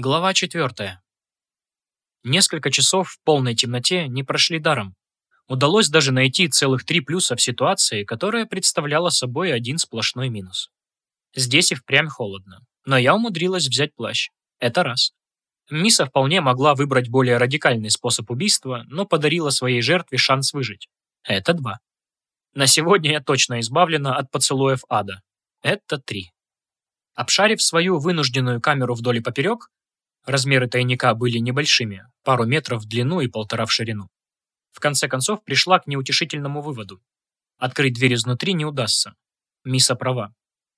Глава 4. Несколько часов в полной темноте не прошли даром. Удалось даже найти целых три плюса в ситуации, которая представляла собой один сплошной минус. Здесь и впрямь холодно, но я умудрилась взять плащ. Это раз. Миса вполне могла выбрать более радикальный способ убийства, но подарила своей жертве шанс выжить. Это два. На сегодня я точно избавлена от поцелуев ада. Это три. Обшарив свою вынужденную камеру вдоль и поперек, Размеры тайника были небольшими, пару метров в длину и полтора в ширину. В конце концов пришла к неутешительному выводу. Открыть дверь изнутри не удастся. Миса права.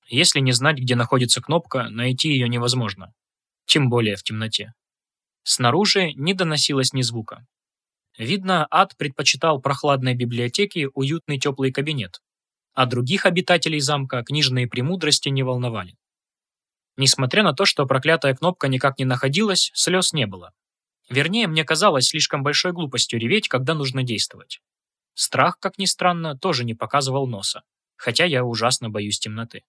Если не знать, где находится кнопка, найти ее невозможно. Тем более в темноте. Снаружи не доносилось ни звука. Видно, ад предпочитал прохладной библиотеке уютный теплый кабинет, а других обитателей замка книжные премудрости не волновали. Несмотря на то, что проклятая кнопка никак не находилась, слез не было. Вернее, мне казалось слишком большой глупостью реветь, когда нужно действовать. Страх, как ни странно, тоже не показывал носа, хотя я ужасно боюсь темноты.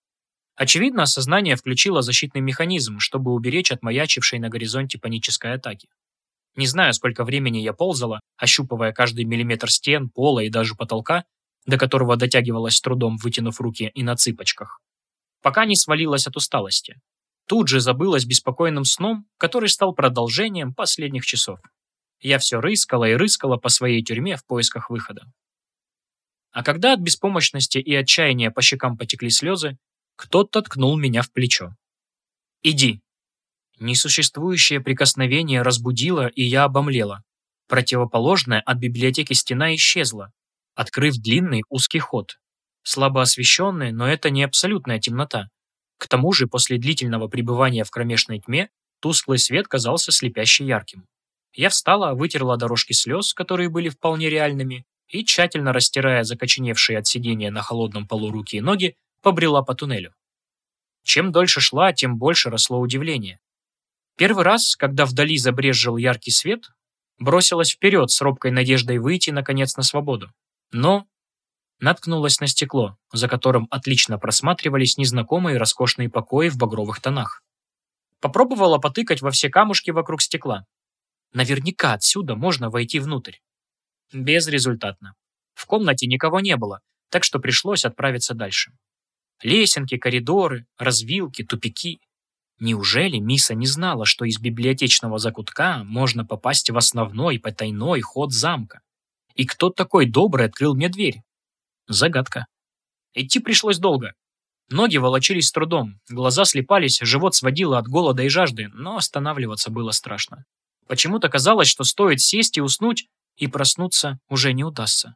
Очевидно, сознание включило защитный механизм, чтобы уберечь от маячившей на горизонте панической атаки. Не знаю, сколько времени я ползала, ощупывая каждый миллиметр стен, пола и даже потолка, до которого дотягивалась с трудом, вытянув руки и на цыпочках. Пока не свалилась от усталости тут же забылась беспокойным сном, который стал продолжением последних часов. Я все рыскала и рыскала по своей тюрьме в поисках выхода. А когда от беспомощности и отчаяния по щекам потекли слезы, кто-то ткнул меня в плечо. «Иди!» Несуществующее прикосновение разбудило, и я обомлела. Противоположная от библиотеки стена исчезла, открыв длинный узкий ход. Слабо освещенный, но это не абсолютная темнота. К тому же, после длительного пребывания в кромешной тьме, тусклый свет казался слепяще ярким. Я встала, вытерла дорожки слез, которые были вполне реальными, и, тщательно растирая закоченевшие от сидения на холодном полу руки и ноги, побрела по туннелю. Чем дольше шла, тем больше росло удивление. Первый раз, когда вдали забрезжил яркий свет, бросилась вперед с робкой надеждой выйти, наконец, на свободу. Но наткнулась на стекло, за которым отлично просматривались незнакомые роскошные покои в багровых тонах. Попробовала потыкать во все камушки вокруг стекла. Наверняка отсюда можно войти внутрь. Безрезультатно. В комнате никого не было, так что пришлось отправиться дальше. Лесенки, коридоры, развилки, тупики. Неужели Миса не знала, что из библиотечного закутка можно попасть в основной потайной ход замка? И кто такой добрый открыл мне дверь? Загадка. Идти пришлось долго. Ноги волочились с трудом, глаза слепались, живот сводило от голода и жажды, но останавливаться было страшно. Почему-то казалось, что стоит сесть и уснуть, и проснуться уже не удастся.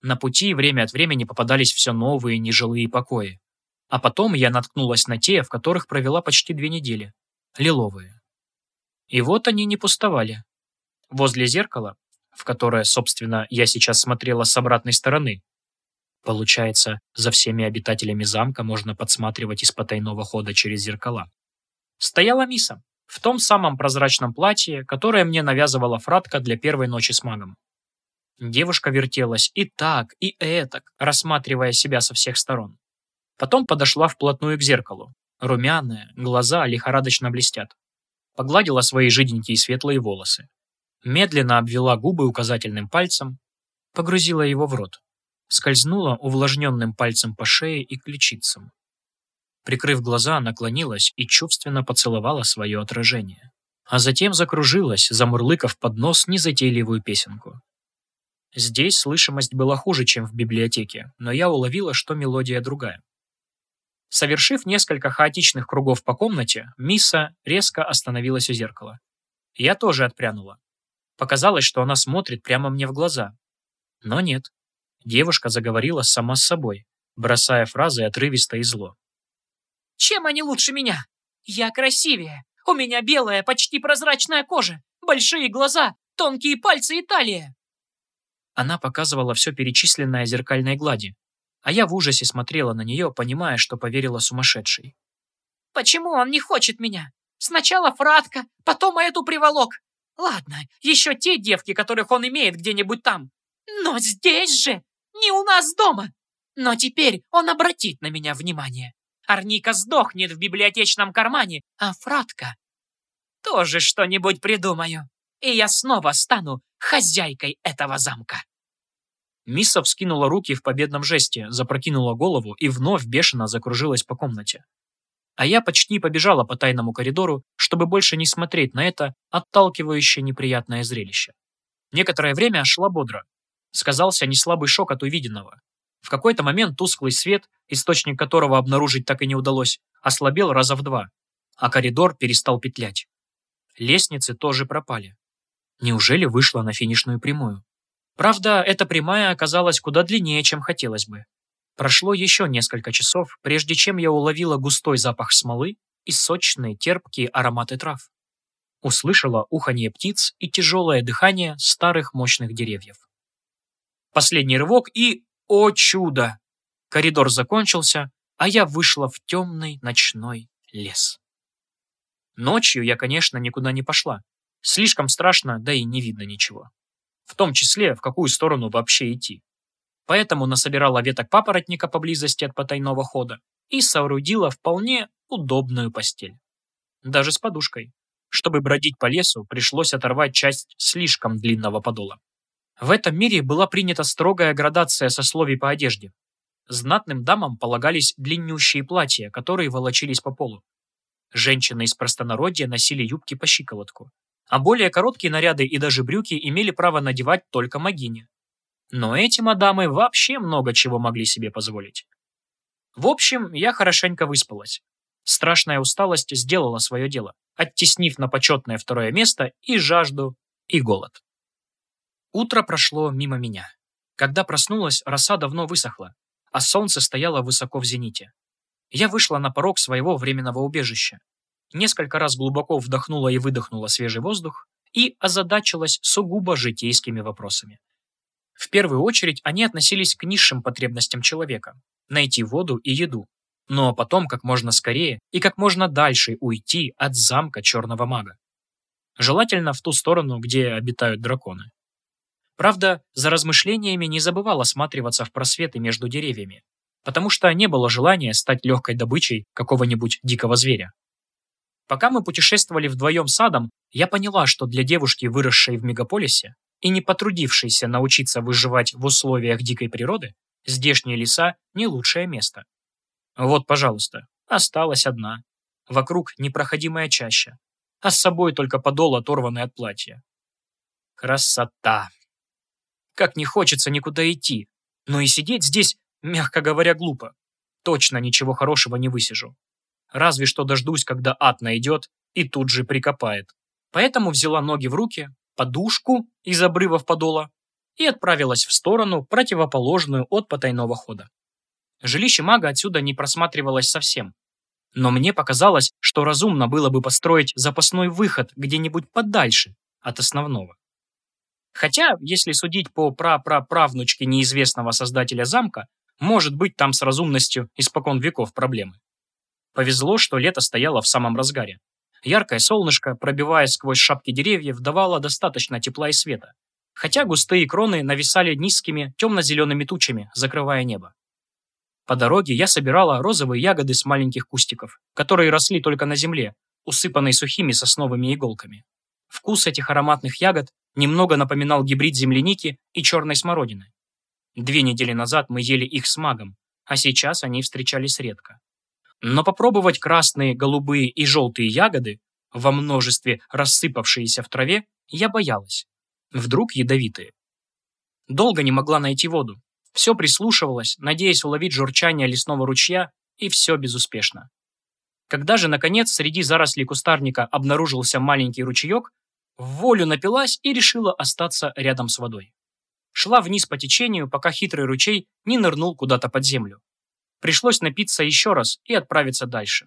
На пути время от времени попадались все новые нежилые покои. А потом я наткнулась на те, в которых провела почти две недели. Лиловые. И вот они не пустовали. Возле зеркала, в которое, собственно, я сейчас смотрела с обратной стороны, Получается, за всеми обитателями замка можно подсматривать из потайного хода через зеркала. Стояла Миса в том самом прозрачном платье, которое мне навязывала фратка для первой ночи с магом. Девушка вертелась и так, и этак, рассматривая себя со всех сторон. Потом подошла вплотную к зеркалу. Румяная, глаза лихорадочно блестят. Погладила свои жиденькие светлые волосы. Медленно обвела губы указательным пальцем, погрузила его в рот скользнула увлажненным пальцем по шее и ключицам. Прикрыв глаза, наклонилась и чувственно поцеловала свое отражение. А затем закружилась, замурлыкав под нос незатейливую песенку. Здесь слышимость была хуже, чем в библиотеке, но я уловила, что мелодия другая. Совершив несколько хаотичных кругов по комнате, Мисса резко остановилась у зеркала. Я тоже отпрянула. Показалось, что она смотрит прямо мне в глаза. Но нет. Девушка заговорила сама с собой, бросая фразы отрывисто и зло. «Чем они лучше меня? Я красивее. У меня белая, почти прозрачная кожа, большие глаза, тонкие пальцы и талия». Она показывала все перечисленное зеркальной глади, а я в ужасе смотрела на нее, понимая, что поверила сумасшедшей. «Почему он не хочет меня? Сначала Фратка, потом эту приволок. Ладно, еще те девки, которых он имеет где-нибудь там. Но здесь же не у нас дома. Но теперь он обратит на меня внимание. Арника сдохнет в библиотечном кармане, а Фратка... тоже что-нибудь придумаю, и я снова стану хозяйкой этого замка. Мисса вскинула руки в победном жесте, запрокинула голову и вновь бешено закружилась по комнате. А я почти побежала по тайному коридору, чтобы больше не смотреть на это отталкивающее неприятное зрелище. Некоторое время шла бодро. Сказался неслабый шок от увиденного. В какой-то момент тусклый свет, источник которого обнаружить так и не удалось, ослабел раза в два, а коридор перестал петлять. Лестницы тоже пропали. Неужели вышла на финишную прямую? Правда, эта прямая оказалась куда длиннее, чем хотелось бы. Прошло еще несколько часов, прежде чем я уловила густой запах смолы и сочные терпкие ароматы трав. Услышала уханье птиц и тяжелое дыхание старых мощных деревьев. Последний рывок и... О чудо! Коридор закончился, а я вышла в темный ночной лес. Ночью я, конечно, никуда не пошла. Слишком страшно, да и не видно ничего. В том числе, в какую сторону вообще идти. Поэтому насобирала веток папоротника поблизости от потайного хода и соорудила вполне удобную постель. Даже с подушкой. Чтобы бродить по лесу, пришлось оторвать часть слишком длинного подола. В этом мире была принята строгая градация сословий по одежде. Знатным дамам полагались длиннющие платья, которые волочились по полу. Женщины из простонародья носили юбки по щиколотку, а более короткие наряды и даже брюки имели право надевать только магини. Но эти мадамы вообще много чего могли себе позволить. В общем, я хорошенько выспалась. Страшная усталость сделала свое дело, оттеснив на почетное второе место и жажду, и голод. Утро прошло мимо меня. Когда проснулась, роса давно высохла, а солнце стояло высоко в зените. Я вышла на порог своего временного убежища. Несколько раз глубоко вдохнула и выдохнула свежий воздух и озадачилась сугубо житейскими вопросами. В первую очередь они относились к низшим потребностям человека – найти воду и еду, но потом как можно скорее и как можно дальше уйти от замка черного мага. Желательно в ту сторону, где обитают драконы. Правда, за размышлениями не забывал осматриваться в просветы между деревьями, потому что не было желания стать легкой добычей какого-нибудь дикого зверя. Пока мы путешествовали вдвоем садом, я поняла, что для девушки, выросшей в мегаполисе и не потрудившейся научиться выживать в условиях дикой природы, здешние леса – не лучшее место. Вот, пожалуйста, осталась одна. Вокруг непроходимая чаща, а с собой только подол, оторванный от платья. Красота! Как не хочется никуда идти, но и сидеть здесь Мягко говоря, глупо. Точно ничего хорошего не высижу. Разве что дождусь, когда ад найдет и тут же прикопает. Поэтому взяла ноги в руки, подушку из обрывов подола и отправилась в сторону, противоположную от потайного хода. Жилище мага отсюда не просматривалось совсем. Но мне показалось, что разумно было бы построить запасной выход где-нибудь подальше от основного. Хотя, если судить по пра-пра-правнучке неизвестного создателя замка, может быть, там с разумностью испокон веков проблемы. Повезло, что лето стояло в самом разгаре. Яркое солнышко, пробиваясь сквозь шапки деревьев, давало достаточно тепла и света. Хотя густые кроны нависали низкими темно-зелеными тучами, закрывая небо. По дороге я собирала розовые ягоды с маленьких кустиков, которые росли только на земле, усыпанной сухими сосновыми иголками. Вкус этих ароматных ягод немного напоминал гибрид земляники и черной смородины. Две недели назад мы ели их с магом, а сейчас они встречались редко. Но попробовать красные, голубые и желтые ягоды, во множестве рассыпавшиеся в траве, я боялась. Вдруг ядовитые. Долго не могла найти воду. Все прислушивалась, надеясь уловить журчание лесного ручья, и все безуспешно. Когда же, наконец, среди зарослей кустарника обнаружился маленький ручеек, в волю напилась и решила остаться рядом с водой шла вниз по течению, пока хитрый ручей не нырнул куда-то под землю. Пришлось напиться еще раз и отправиться дальше.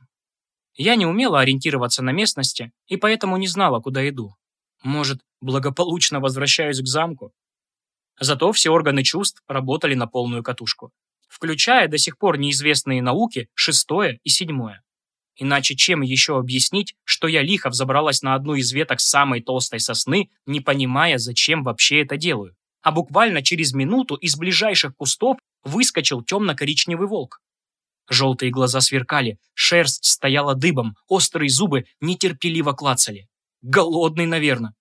Я не умела ориентироваться на местности и поэтому не знала, куда иду. Может, благополучно возвращаюсь к замку? Зато все органы чувств работали на полную катушку, включая до сих пор неизвестные науки шестое и седьмое. Иначе чем еще объяснить, что я лихо взобралась на одну из веток самой толстой сосны, не понимая, зачем вообще это делаю? а буквально через минуту из ближайших кустов выскочил темно-коричневый волк. Желтые глаза сверкали, шерсть стояла дыбом, острые зубы нетерпеливо клацали. Голодный, наверное.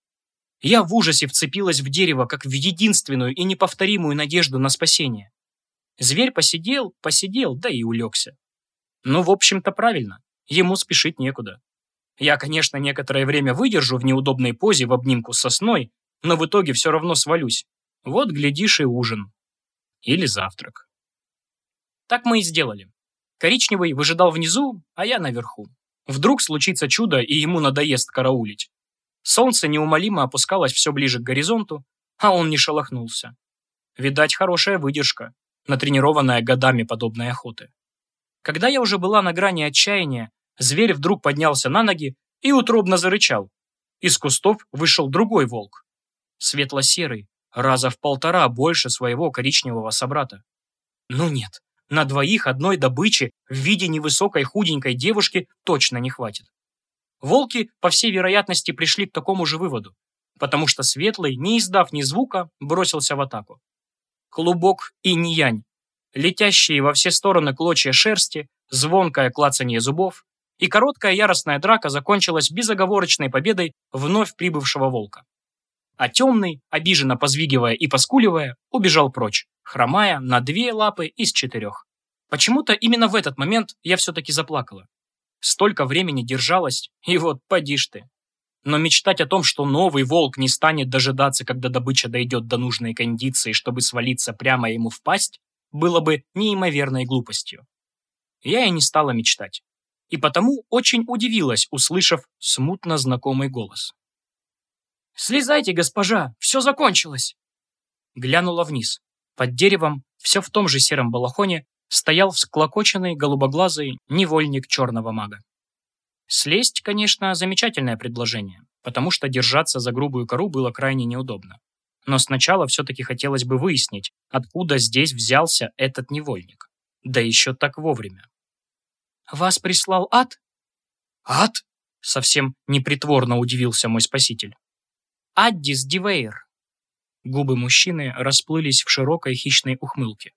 Я в ужасе вцепилась в дерево, как в единственную и неповторимую надежду на спасение. Зверь посидел, посидел, да и улегся. Ну, в общем-то, правильно. Ему спешить некуда. Я, конечно, некоторое время выдержу в неудобной позе в обнимку с сосной, но в итоге все равно свалюсь. Вот, глядишь, и ужин. Или завтрак. Так мы и сделали. Коричневый выжидал внизу, а я наверху. Вдруг случится чудо, и ему надоест караулить. Солнце неумолимо опускалось все ближе к горизонту, а он не шелохнулся. Видать, хорошая выдержка, натренированная годами подобной охоты. Когда я уже была на грани отчаяния, зверь вдруг поднялся на ноги и утробно зарычал. Из кустов вышел другой волк. Светло-серый, раза в полтора больше своего коричневого собрата. Ну нет, на двоих одной добычи в виде невысокой худенькой девушки точно не хватит. Волки, по всей вероятности, пришли к такому же выводу, потому что Светлый, не издав ни звука, бросился в атаку. Клубок и янь, летящие во все стороны клочья шерсти, звонкое клацанье зубов, и короткая яростная драка закончилась безоговорочной победой вновь прибывшего волка. А темный, обиженно позвигивая и поскуливая, убежал прочь, хромая на две лапы из четырех. Почему-то именно в этот момент я все-таки заплакала. Столько времени держалась, и вот поди ж ты. Но мечтать о том, что новый волк не станет дожидаться, когда добыча дойдет до нужной кондиции, чтобы свалиться прямо ему в пасть, было бы неимоверной глупостью. Я и не стала мечтать. И потому очень удивилась, услышав смутно знакомый голос. «Слезайте, госпожа, все закончилось!» Глянула вниз. Под деревом, все в том же сером балахоне, стоял всклокоченный голубоглазый невольник черного мага. Слезть, конечно, замечательное предложение, потому что держаться за грубую кору было крайне неудобно. Но сначала все-таки хотелось бы выяснить, откуда здесь взялся этот невольник. Да еще так вовремя. «Вас прислал ад?» «Ад?» — совсем непритворно удивился мой спаситель. «Аддис Дивейр». Губы мужчины расплылись в широкой хищной ухмылке.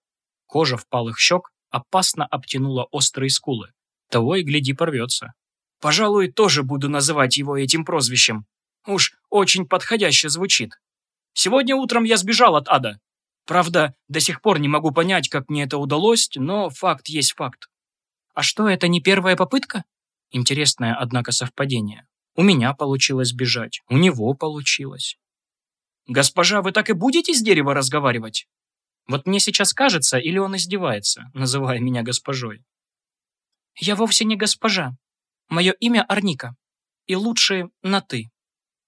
Кожа впалых щек опасно обтянула острые скулы. Того и гляди порвется. Пожалуй, тоже буду называть его этим прозвищем. Уж очень подходяще звучит. Сегодня утром я сбежал от ада. Правда, до сих пор не могу понять, как мне это удалось, но факт есть факт. А что, это не первая попытка? Интересное, однако, совпадение. У меня получилось сбежать, у него получилось. «Госпожа, вы так и будете с дерева разговаривать?» Вот мне сейчас кажется, или он издевается, называя меня госпожой. Я вовсе не госпожа. Мое имя Арника. И лучше на «ты».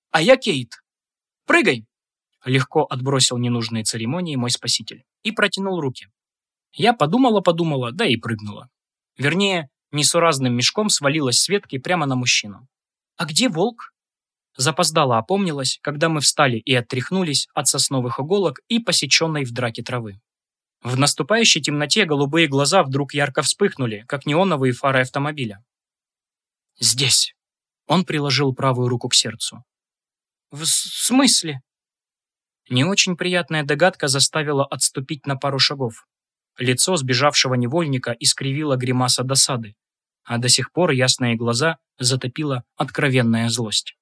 А я Кейт. Прыгай! Легко отбросил ненужные церемонии мой спаситель и протянул руки. Я подумала-подумала, да и прыгнула. Вернее, несуразным мешком свалилась с ветки прямо на мужчину. «А где волк?» Запоздала опомнилась, когда мы встали и оттряхнулись от сосновых иголок и посеченной в драке травы. В наступающей темноте голубые глаза вдруг ярко вспыхнули, как неоновые фары автомобиля. «Здесь!» Он приложил правую руку к сердцу. «В смысле?» Не очень приятная догадка заставила отступить на пару шагов. Лицо сбежавшего невольника искривило гримаса досады, а до сих пор ясные глаза затопила откровенная злость.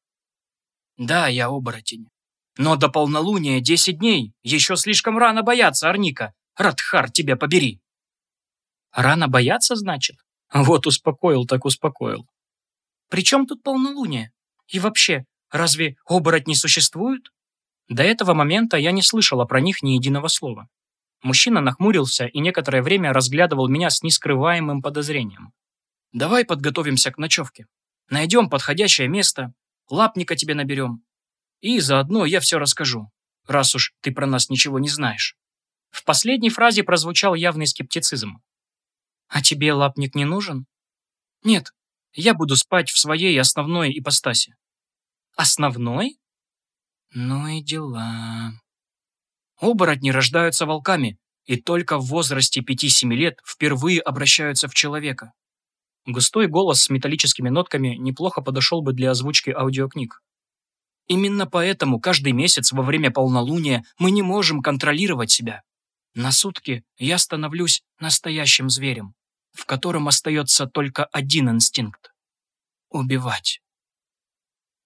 Да, я оборотень. Но до полнолуния десять дней. Еще слишком рано бояться, Арника. Радхар, тебя побери. Рано бояться, значит? Вот успокоил, так успокоил. При чем тут полнолуние? И вообще, разве оборотни существуют? До этого момента я не слышала про них ни единого слова. Мужчина нахмурился и некоторое время разглядывал меня с нескрываемым подозрением. «Давай подготовимся к ночевке. Найдем подходящее место, лапника тебе наберем. И заодно я все расскажу, раз уж ты про нас ничего не знаешь». В последней фразе прозвучал явный скептицизм. «А тебе лапник не нужен?» «Нет, я буду спать в своей основной ипостаси». «Основной?» «Ну и дела...» Оборотни рождаются волками и только в возрасте 5-7 лет впервые обращаются в человека. Густой голос с металлическими нотками неплохо подошел бы для озвучки аудиокниг. Именно поэтому каждый месяц во время полнолуния мы не можем контролировать себя. На сутки я становлюсь настоящим зверем, в котором остается только один инстинкт – убивать.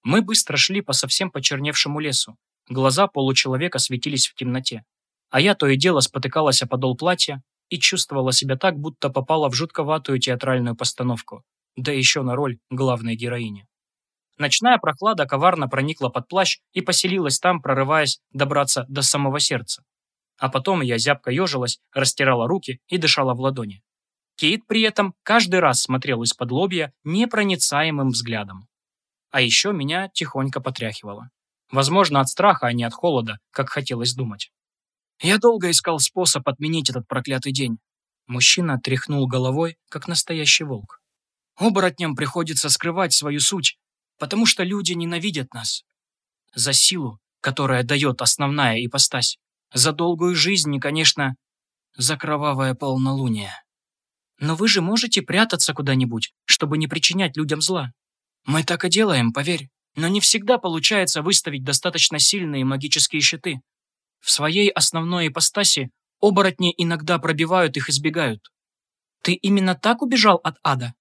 Мы быстро шли по совсем почерневшему лесу. Глаза получеловека светились в темноте. А я то и дело спотыкалась о подол платья и чувствовала себя так, будто попала в жутковатую театральную постановку. Да еще на роль главной героини. Ночная прохлада коварно проникла под плащ и поселилась там, прорываясь добраться до самого сердца. А потом я зябко ежилась, растирала руки и дышала в ладони. Кейт при этом каждый раз смотрел из-под лобья непроницаемым взглядом. А еще меня тихонько потряхивало. Возможно, от страха, а не от холода, как хотелось думать. Я долго искал способ отменить этот проклятый день. Мужчина тряхнул головой, как настоящий волк. Оборотням приходится скрывать свою суть, потому что люди ненавидят нас. За силу, которая дает основная ипостась. За долгую жизнь и, конечно, за кровавое полнолуние. Но вы же можете прятаться куда-нибудь, чтобы не причинять людям зла. Мы так и делаем, поверь. Но не всегда получается выставить достаточно сильные магические щиты. В своей основной ипостаси оборотни иногда пробивают их и сбегают. Ты именно так убежал от ада?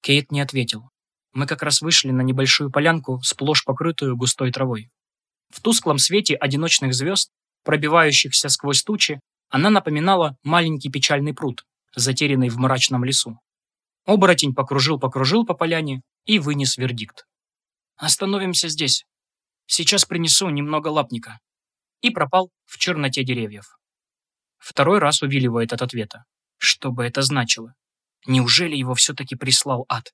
Кейт не ответил. Мы как раз вышли на небольшую полянку, сплошь покрытую густой травой. В тусклом свете одиночных звезд, пробивающихся сквозь тучи, она напоминала маленький печальный пруд, затерянный в мрачном лесу. Оборотень покружил-покружил по поляне и вынес вердикт. «Остановимся здесь. Сейчас принесу немного лапника». И пропал в черноте деревьев. Второй раз увиливает от ответа. Что бы это значило? Неужели его все-таки прислал ад?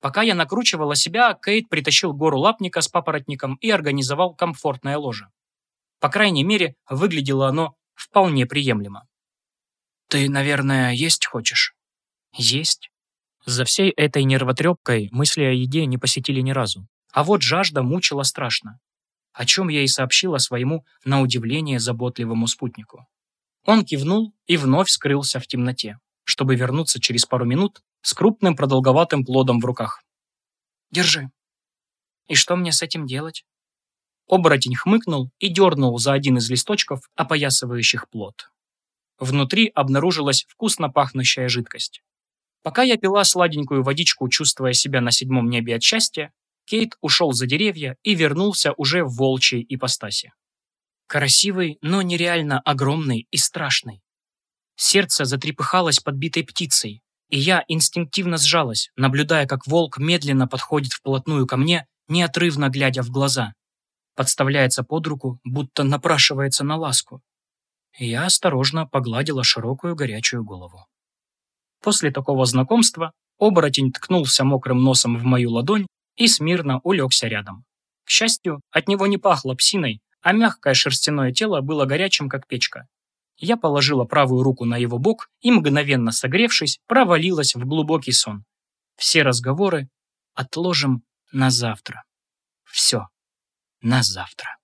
Пока я накручивала себя, Кейт притащил гору лапника с папоротником и организовал комфортное ложе. По крайней мере, выглядело оно вполне приемлемо. «Ты, наверное, есть хочешь?» «Есть». За всей этой нервотрепкой мысли о еде не посетили ни разу. А вот жажда мучила страшно. О чем я и сообщила своему, на удивление, заботливому спутнику. Он кивнул и вновь скрылся в темноте, чтобы вернуться через пару минут с крупным продолговатым плодом в руках. «Держи». «И что мне с этим делать?» Оборотень хмыкнул и дернул за один из листочков, опоясывающих плод. Внутри обнаружилась вкусно пахнущая жидкость. Пока я пила сладенькую водичку, чувствуя себя на седьмом небе от счастья, Кейт ушел за деревья и вернулся уже в волчьей ипостаси. Красивый, но нереально огромный и страшный. Сердце затрепыхалось подбитой птицей, и я инстинктивно сжалась, наблюдая, как волк медленно подходит вплотную ко мне, неотрывно глядя в глаза. Подставляется под руку, будто напрашивается на ласку. Я осторожно погладила широкую горячую голову. После такого знакомства оборотень ткнулся мокрым носом в мою ладонь и смирно улегся рядом. К счастью, от него не пахло псиной, а мягкое шерстяное тело было горячим, как печка. Я положила правую руку на его бок и, мгновенно согревшись, провалилась в глубокий сон. Все разговоры отложим на завтра. Все на завтра.